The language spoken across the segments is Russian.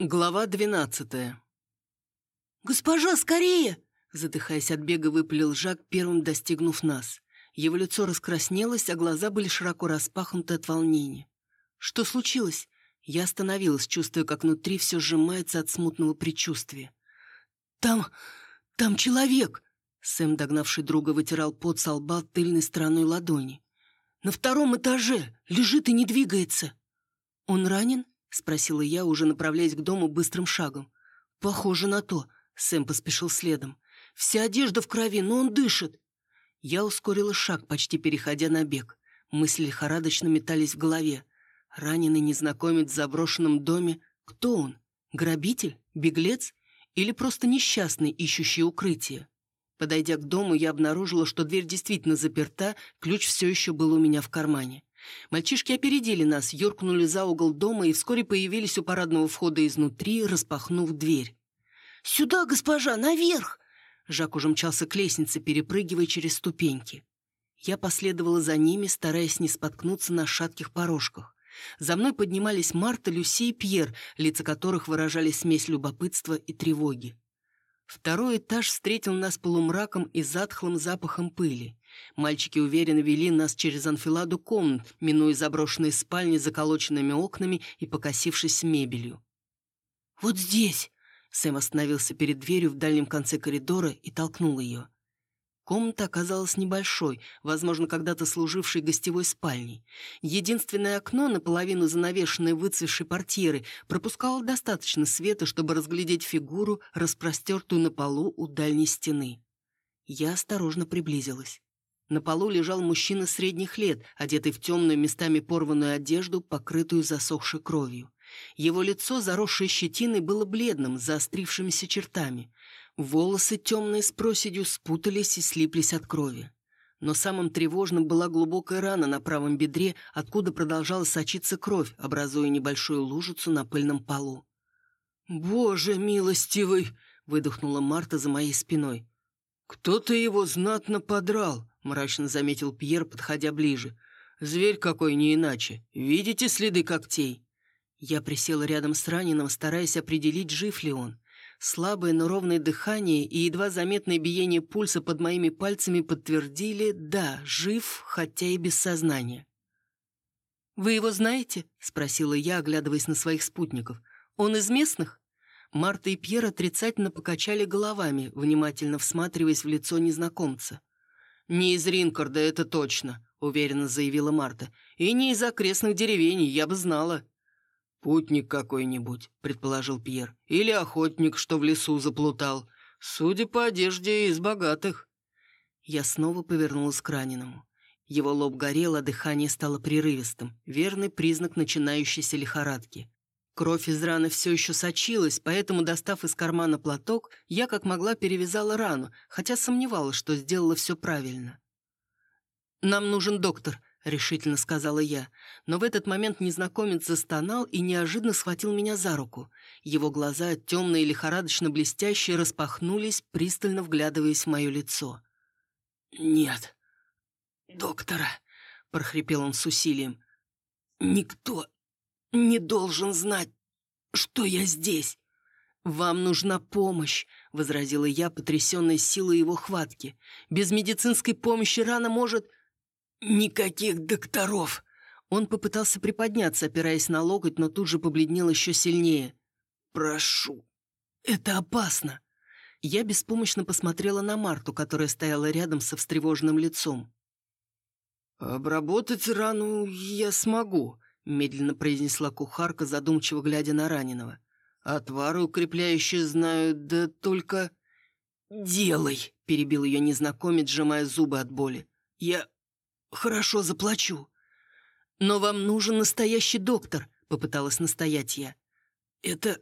Глава двенадцатая. «Госпожа, скорее!» Задыхаясь от бега, выпалил Жак, первым достигнув нас. Его лицо раскраснелось, а глаза были широко распахнуты от волнения. «Что случилось?» Я остановилась, чувствуя, как внутри все сжимается от смутного предчувствия. «Там... там человек!» Сэм, догнавший друга, вытирал пот со лба тыльной стороной ладони. «На втором этаже! Лежит и не двигается!» «Он ранен?» — спросила я, уже направляясь к дому быстрым шагом. «Похоже на то», — Сэм поспешил следом. «Вся одежда в крови, но он дышит». Я ускорила шаг, почти переходя на бег. Мысли лихорадочно метались в голове. Раненый незнакомец в заброшенном доме. Кто он? Грабитель? Беглец? Или просто несчастный, ищущий укрытие? Подойдя к дому, я обнаружила, что дверь действительно заперта, ключ все еще был у меня в кармане. Мальчишки опередили нас, юркнули за угол дома и вскоре появились у парадного входа изнутри, распахнув дверь. «Сюда, госпожа, наверх!» Жак уже мчался к лестнице, перепрыгивая через ступеньки. Я последовала за ними, стараясь не споткнуться на шатких порожках. За мной поднимались Марта, Люси и Пьер, лица которых выражали смесь любопытства и тревоги. Второй этаж встретил нас полумраком и затхлым запахом пыли. Мальчики уверенно вели нас через анфиладу комнат, минуя заброшенные спальни с заколоченными окнами и покосившись мебелью. «Вот здесь!» Сэм остановился перед дверью в дальнем конце коридора и толкнул ее. Комната оказалась небольшой, возможно, когда-то служившей гостевой спальней. Единственное окно, наполовину занавешенное выцвевшей портьерой, пропускало достаточно света, чтобы разглядеть фигуру, распростертую на полу у дальней стены. Я осторожно приблизилась. На полу лежал мужчина средних лет, одетый в темную местами порванную одежду, покрытую засохшей кровью. Его лицо, заросшее щетиной, было бледным, заострившимися чертами. Волосы темные с проседью спутались и слиплись от крови. Но самым тревожным была глубокая рана на правом бедре, откуда продолжала сочиться кровь, образуя небольшую лужицу на пыльном полу. «Боже милостивый!» — выдохнула Марта за моей спиной. «Кто-то его знатно подрал мрачно заметил Пьер, подходя ближе. «Зверь какой не иначе. Видите следы когтей?» Я присела рядом с раненым, стараясь определить, жив ли он. Слабое, но ровное дыхание и едва заметное биение пульса под моими пальцами подтвердили «да, жив, хотя и без сознания». «Вы его знаете?» — спросила я, оглядываясь на своих спутников. «Он из местных?» Марта и Пьер отрицательно покачали головами, внимательно всматриваясь в лицо незнакомца. «Не из Ринкарда, это точно», — уверенно заявила Марта. «И не из окрестных деревень, я бы знала». «Путник какой-нибудь», — предположил Пьер. «Или охотник, что в лесу заплутал. Судя по одежде, из богатых». Я снова повернулась к раненому. Его лоб горел, а дыхание стало прерывистым. Верный признак начинающейся лихорадки. Кровь из раны все еще сочилась, поэтому, достав из кармана платок, я как могла перевязала рану, хотя сомневалась, что сделала все правильно. «Нам нужен доктор», — решительно сказала я. Но в этот момент незнакомец застонал и неожиданно схватил меня за руку. Его глаза, темные и лихорадочно блестящие, распахнулись, пристально вглядываясь в мое лицо. «Нет, доктора», — прохрипел он с усилием. «Никто не должен знать, что я здесь. «Вам нужна помощь», — возразила я, потрясенная силой его хватки. «Без медицинской помощи рана может...» «Никаких докторов!» Он попытался приподняться, опираясь на локоть, но тут же побледнел еще сильнее. «Прошу, это опасно!» Я беспомощно посмотрела на Марту, которая стояла рядом со встревоженным лицом. «Обработать рану я смогу», медленно произнесла кухарка, задумчиво глядя на раненого. «Отвары укрепляющие знаю, да только...» «Делай!» — перебил ее незнакомец, сжимая зубы от боли. «Я хорошо заплачу». «Но вам нужен настоящий доктор», — попыталась настоять я. «Это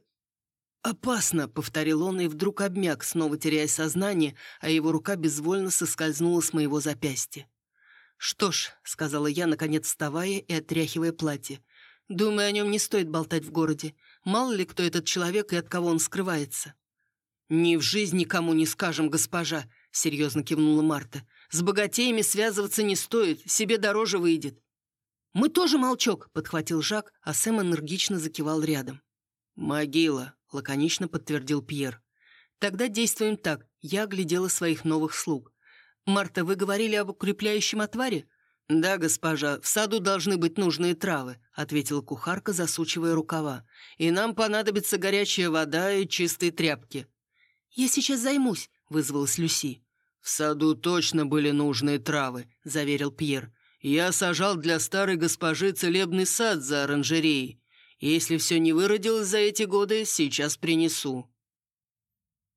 опасно», — повторил он и вдруг обмяк, снова теряя сознание, а его рука безвольно соскользнула с моего запястья. «Что ж», — сказала я, наконец вставая и отряхивая платье, «думаю, о нем не стоит болтать в городе. Мало ли кто этот человек и от кого он скрывается». «Ни в жизни никому не скажем, госпожа», — серьезно кивнула Марта. «С богатеями связываться не стоит, себе дороже выйдет». «Мы тоже молчок», — подхватил Жак, а Сэм энергично закивал рядом. «Могила», — лаконично подтвердил Пьер. «Тогда действуем так. Я оглядела своих новых слуг. Марта, вы говорили об укрепляющем отваре?» «Да, госпожа, в саду должны быть нужные травы», — ответила кухарка, засучивая рукава. «И нам понадобится горячая вода и чистые тряпки». «Я сейчас займусь», — вызвалась Люси. «В саду точно были нужные травы», — заверил Пьер. «Я сажал для старой госпожи целебный сад за оранжереей. Если все не выродилось за эти годы, сейчас принесу».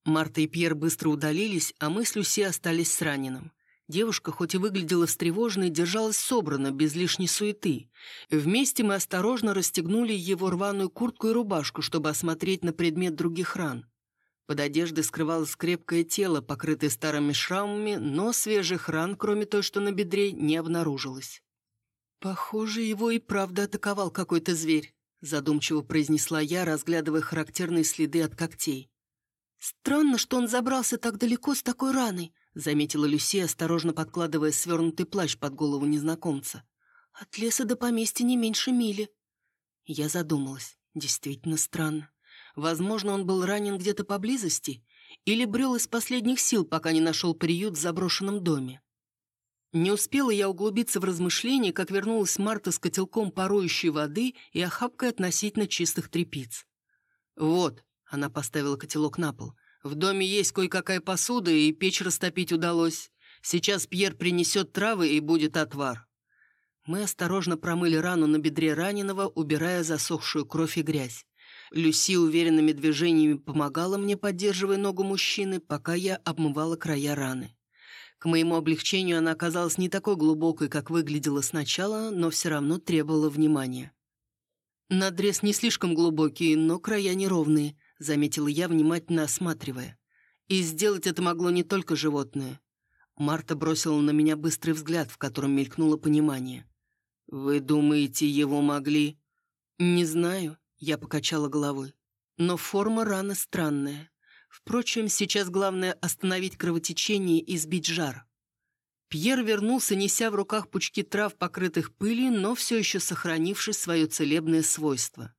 Марта и Пьер быстро удалились, а мы с Люси остались с раненым. Девушка, хоть и выглядела встревоженной, держалась собрано, без лишней суеты. Вместе мы осторожно расстегнули его рваную куртку и рубашку, чтобы осмотреть на предмет других ран. Под одеждой скрывалось крепкое тело, покрытое старыми шрамами, но свежих ран, кроме той, что на бедре, не обнаружилось. «Похоже, его и правда атаковал какой-то зверь», задумчиво произнесла я, разглядывая характерные следы от когтей. «Странно, что он забрался так далеко с такой раной», заметила Люси, осторожно подкладывая свернутый плащ под голову незнакомца. «От леса до поместья не меньше мили». Я задумалась. Действительно странно. Возможно, он был ранен где-то поблизости или брел из последних сил, пока не нашел приют в заброшенном доме. Не успела я углубиться в размышления, как вернулась Марта с котелком парующей воды и охапкой относительно чистых тряпиц. «Вот», — она поставила котелок на пол, в доме есть кое-какая посуда, и печь растопить удалось. Сейчас Пьер принесет травы, и будет отвар». Мы осторожно промыли рану на бедре раненого, убирая засохшую кровь и грязь. Люси уверенными движениями помогала мне, поддерживая ногу мужчины, пока я обмывала края раны. К моему облегчению она оказалась не такой глубокой, как выглядела сначала, но все равно требовала внимания. Надрез не слишком глубокий, но края неровные –— заметила я, внимательно осматривая. «И сделать это могло не только животное». Марта бросила на меня быстрый взгляд, в котором мелькнуло понимание. «Вы думаете, его могли...» «Не знаю», — я покачала головой. «Но форма раны странная. Впрочем, сейчас главное остановить кровотечение и сбить жар». Пьер вернулся, неся в руках пучки трав, покрытых пылью, но все еще сохранивший свое целебное свойство.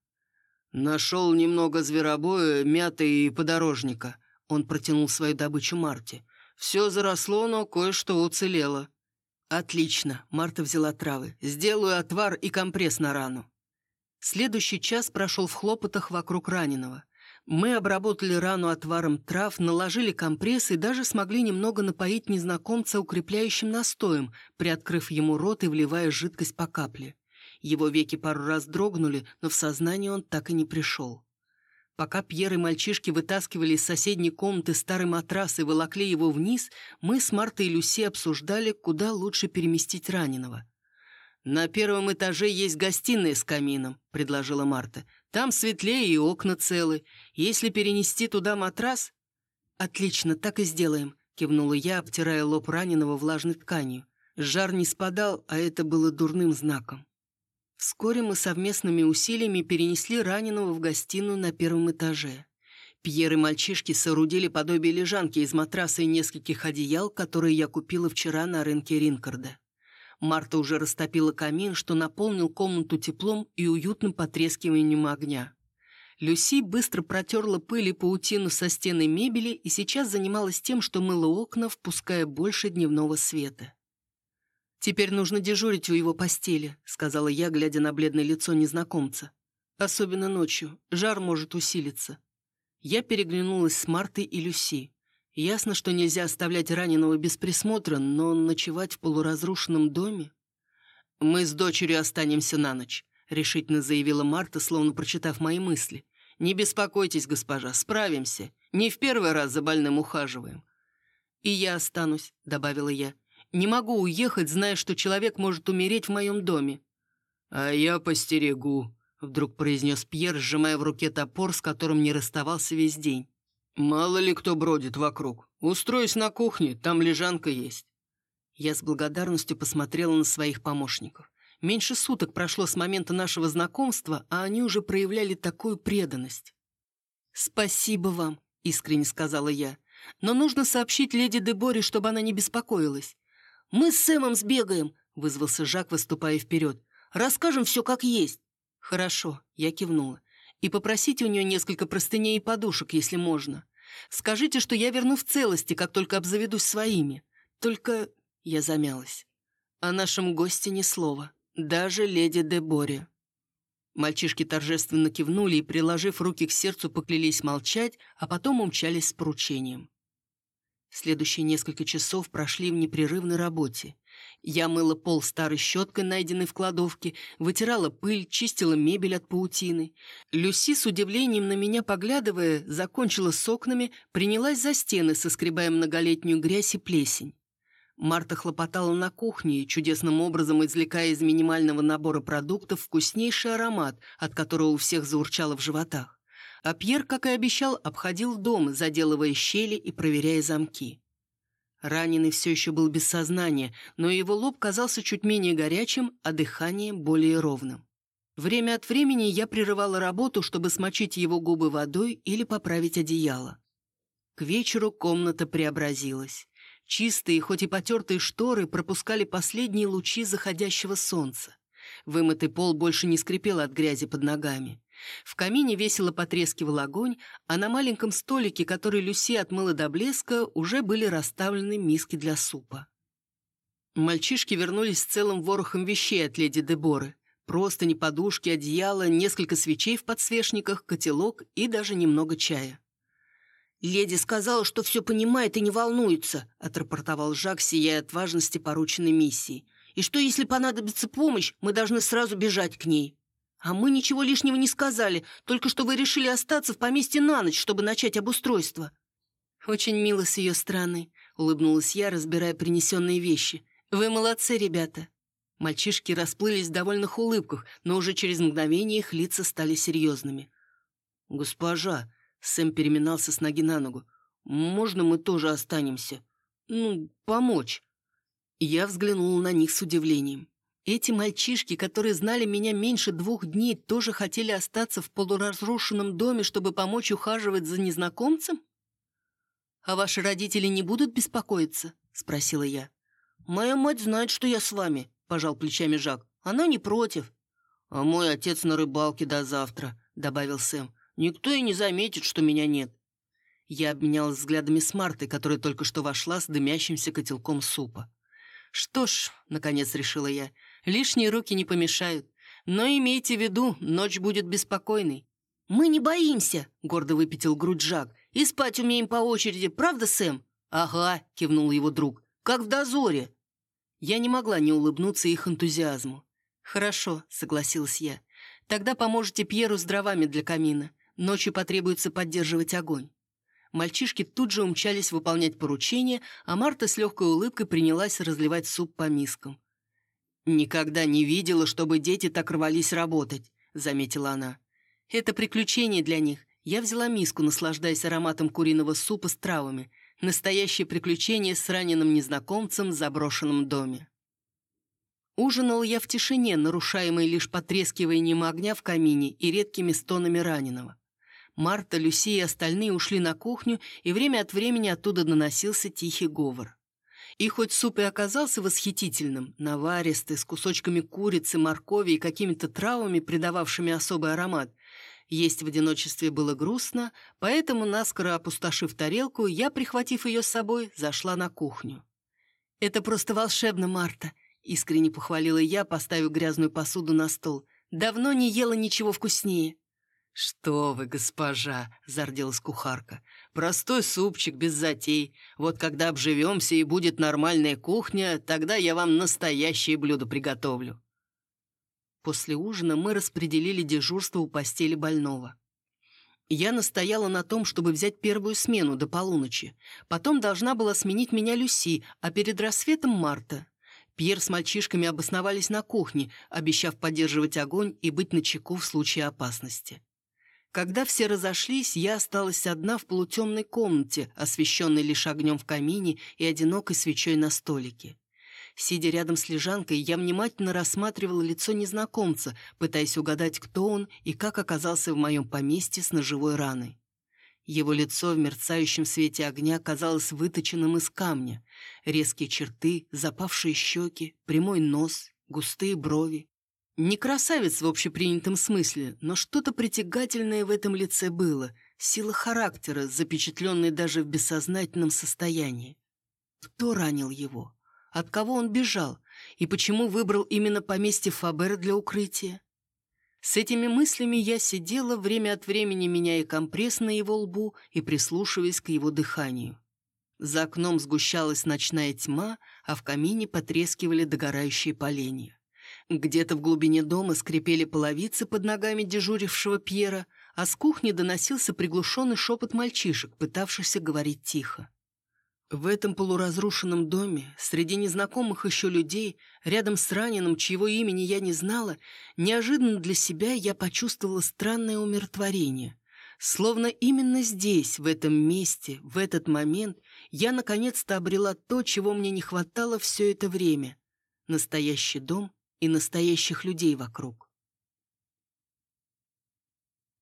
«Нашел немного зверобоя, мяты и подорожника». Он протянул свою добычу Марте. «Все заросло, но кое-что уцелело». «Отлично», — Марта взяла травы. «Сделаю отвар и компресс на рану». Следующий час прошел в хлопотах вокруг раненого. Мы обработали рану отваром трав, наложили компресс и даже смогли немного напоить незнакомца укрепляющим настоем, приоткрыв ему рот и вливая жидкость по капле. Его веки пару раз дрогнули, но в сознание он так и не пришел. Пока Пьер и мальчишки вытаскивали из соседней комнаты старый матрас и волокли его вниз, мы с Мартой и Люси обсуждали, куда лучше переместить раненого. «На первом этаже есть гостиная с камином», — предложила Марта. «Там светлее и окна целы. Если перенести туда матрас...» «Отлично, так и сделаем», — кивнула я, обтирая лоб раненого влажной тканью. Жар не спадал, а это было дурным знаком. Вскоре мы совместными усилиями перенесли раненого в гостиную на первом этаже. Пьер и мальчишки соорудили подобие лежанки из матраса и нескольких одеял, которые я купила вчера на рынке Ринкарда. Марта уже растопила камин, что наполнил комнату теплом и уютным потрескиванием огня. Люси быстро протерла пыль и паутину со стены мебели и сейчас занималась тем, что мыла окна, впуская больше дневного света. «Теперь нужно дежурить у его постели», — сказала я, глядя на бледное лицо незнакомца. «Особенно ночью. Жар может усилиться». Я переглянулась с Мартой и Люси. Ясно, что нельзя оставлять раненого без присмотра, но ночевать в полуразрушенном доме... «Мы с дочерью останемся на ночь», — решительно заявила Марта, словно прочитав мои мысли. «Не беспокойтесь, госпожа, справимся. Не в первый раз за больным ухаживаем». «И я останусь», — добавила я. Не могу уехать, зная, что человек может умереть в моем доме». «А я постерегу», — вдруг произнес Пьер, сжимая в руке топор, с которым не расставался весь день. «Мало ли кто бродит вокруг. Устроюсь на кухне, там лежанка есть». Я с благодарностью посмотрела на своих помощников. Меньше суток прошло с момента нашего знакомства, а они уже проявляли такую преданность. «Спасибо вам», — искренне сказала я. «Но нужно сообщить леди Деборе, чтобы она не беспокоилась. «Мы с Сэмом сбегаем», — вызвался Жак, выступая вперед. «Расскажем все как есть». «Хорошо», — я кивнула. И попросите у нее несколько простыней и подушек, если можно. Скажите, что я верну в целости, как только обзаведусь своими. Только...» Я замялась. О нашем госте ни слова. Даже леди Деборе. Мальчишки торжественно кивнули и, приложив руки к сердцу, поклялись молчать, а потом умчались с поручением. Следующие несколько часов прошли в непрерывной работе. Я мыла пол старой щеткой, найденной в кладовке, вытирала пыль, чистила мебель от паутины. Люси, с удивлением на меня поглядывая, закончила с окнами, принялась за стены, соскребая многолетнюю грязь и плесень. Марта хлопотала на кухне, чудесным образом извлекая из минимального набора продуктов вкуснейший аромат, от которого у всех заурчало в животах. А Пьер, как и обещал, обходил дом, заделывая щели и проверяя замки. Раненый все еще был без сознания, но его лоб казался чуть менее горячим, а дыхание более ровным. Время от времени я прерывала работу, чтобы смочить его губы водой или поправить одеяло. К вечеру комната преобразилась. Чистые, хоть и потертые шторы пропускали последние лучи заходящего солнца. Вымытый пол больше не скрипел от грязи под ногами. В камине весело потрескивал огонь, а на маленьком столике, который Люси отмыла до блеска, уже были расставлены миски для супа. Мальчишки вернулись с целым ворохом вещей от леди Деборы. Просто не подушки, одеяло, несколько свечей в подсвечниках, котелок и даже немного чая. «Леди сказала, что все понимает и не волнуется», — отрапортовал Жак, сияя от важности порученной миссии. «И что, если понадобится помощь, мы должны сразу бежать к ней?» «А мы ничего лишнего не сказали, только что вы решили остаться в поместье на ночь, чтобы начать обустройство». «Очень мило с ее стороны», — улыбнулась я, разбирая принесенные вещи. «Вы молодцы, ребята». Мальчишки расплылись в довольных улыбках, но уже через мгновение их лица стали серьезными. «Госпожа», — Сэм переминался с ноги на ногу, «можно мы тоже останемся? Ну, помочь». Я взглянула на них с удивлением. Эти мальчишки, которые знали меня меньше двух дней, тоже хотели остаться в полуразрушенном доме, чтобы помочь ухаживать за незнакомцем? «А ваши родители не будут беспокоиться?» — спросила я. «Моя мать знает, что я с вами», — пожал плечами Жак. «Она не против». «А мой отец на рыбалке до завтра», — добавил Сэм. «Никто и не заметит, что меня нет». Я обменялась взглядами с Мартой, которая только что вошла с дымящимся котелком супа. «Что ж», — наконец решила я, Лишние руки не помешают. Но имейте в виду, ночь будет беспокойной». «Мы не боимся», — гордо выпятил грудь Жак. «И спать умеем по очереди, правда, Сэм?» «Ага», — кивнул его друг. «Как в дозоре». Я не могла не улыбнуться их энтузиазму. «Хорошо», — согласилась я. «Тогда поможете Пьеру с дровами для камина. Ночью потребуется поддерживать огонь». Мальчишки тут же умчались выполнять поручение, а Марта с легкой улыбкой принялась разливать суп по мискам. «Никогда не видела, чтобы дети так рвались работать», — заметила она. «Это приключение для них. Я взяла миску, наслаждаясь ароматом куриного супа с травами. Настоящее приключение с раненым незнакомцем в заброшенном доме». Ужинал я в тишине, нарушаемой лишь потрескиванием огня в камине и редкими стонами раненого. Марта, Люси и остальные ушли на кухню, и время от времени оттуда доносился тихий говор. И хоть суп и оказался восхитительным, наваристый, с кусочками курицы, моркови и какими-то травами, придававшими особый аромат, есть в одиночестве было грустно, поэтому, наскоро опустошив тарелку, я, прихватив ее с собой, зашла на кухню. «Это просто волшебно, Марта!» — искренне похвалила я, поставив грязную посуду на стол. «Давно не ела ничего вкуснее». «Что вы, госпожа!» — зарделась кухарка. «Простой супчик без затей. Вот когда обживемся и будет нормальная кухня, тогда я вам настоящее блюдо приготовлю». После ужина мы распределили дежурство у постели больного. Я настояла на том, чтобы взять первую смену до полуночи. Потом должна была сменить меня Люси, а перед рассветом Марта. Пьер с мальчишками обосновались на кухне, обещав поддерживать огонь и быть начеку в случае опасности. Когда все разошлись, я осталась одна в полутемной комнате, освещенной лишь огнем в камине и одинокой свечой на столике. Сидя рядом с лежанкой, я внимательно рассматривала лицо незнакомца, пытаясь угадать, кто он и как оказался в моем поместье с ножевой раной. Его лицо в мерцающем свете огня казалось выточенным из камня. Резкие черты, запавшие щеки, прямой нос, густые брови. Не красавец в общепринятом смысле, но что-то притягательное в этом лице было, сила характера, запечатленная даже в бессознательном состоянии. Кто ранил его? От кого он бежал? И почему выбрал именно поместье Фабера для укрытия? С этими мыслями я сидела, время от времени меняя компресс на его лбу и прислушиваясь к его дыханию. За окном сгущалась ночная тьма, а в камине потрескивали догорающие поленья. Где-то в глубине дома скрипели половицы под ногами дежурившего Пьера, а с кухни доносился приглушенный шепот мальчишек, пытавшихся говорить тихо. В этом полуразрушенном доме, среди незнакомых еще людей, рядом с раненым, чьего имени я не знала, неожиданно для себя я почувствовала странное умиротворение. Словно именно здесь, в этом месте, в этот момент, я наконец-то обрела то, чего мне не хватало все это время. Настоящий дом и настоящих людей вокруг.